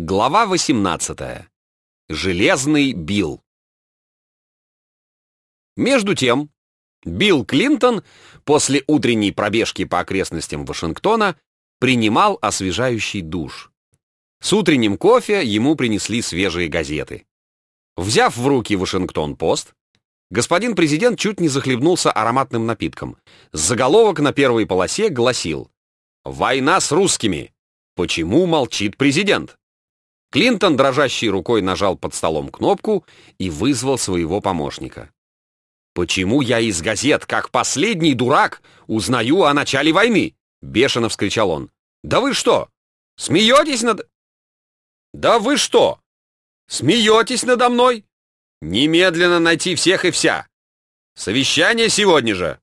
Глава 18. Железный Билл. Между тем, Билл Клинтон после утренней пробежки по окрестностям Вашингтона принимал освежающий душ. С утренним кофе ему принесли свежие газеты. Взяв в руки Вашингтон-Пост, господин президент чуть не захлебнулся ароматным напитком. Заголовок на первой полосе гласил «Война с русскими. Почему молчит президент?» Клинтон дрожащей рукой нажал под столом кнопку и вызвал своего помощника. «Почему я из газет, как последний дурак, узнаю о начале войны?» — бешено вскричал он. «Да вы что, смеетесь над...» «Да вы что, смеетесь надо мной? Немедленно найти всех и вся! Совещание сегодня же!»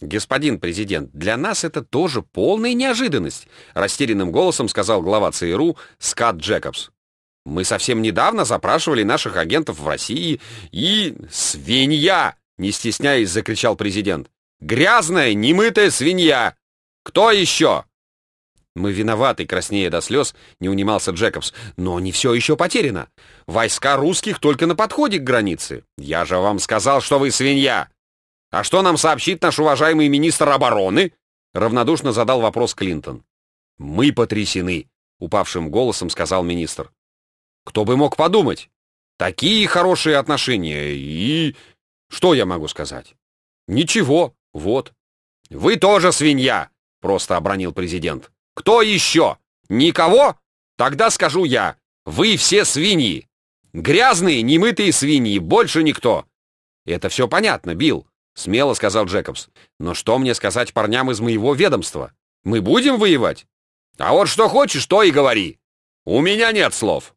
«Господин президент, для нас это тоже полная неожиданность», растерянным голосом сказал глава ЦРУ Скат Джекобс. «Мы совсем недавно запрашивали наших агентов в России и... Свинья!» не стесняясь, закричал президент. «Грязная, немытая свинья! Кто еще?» «Мы виноваты, краснея до слез», — не унимался Джекобс. «Но не все еще потеряно. Войска русских только на подходе к границе. Я же вам сказал, что вы свинья!» «А что нам сообщит наш уважаемый министр обороны?» Равнодушно задал вопрос Клинтон. «Мы потрясены», — упавшим голосом сказал министр. «Кто бы мог подумать? Такие хорошие отношения и... Что я могу сказать? Ничего, вот». «Вы тоже свинья!» — просто обронил президент. «Кто еще? Никого? Тогда скажу я. Вы все свиньи. Грязные, немытые свиньи, больше никто». «Это все понятно, Билл. — смело сказал Джекобс. «Но что мне сказать парням из моего ведомства? Мы будем воевать? А вот что хочешь, то и говори. У меня нет слов».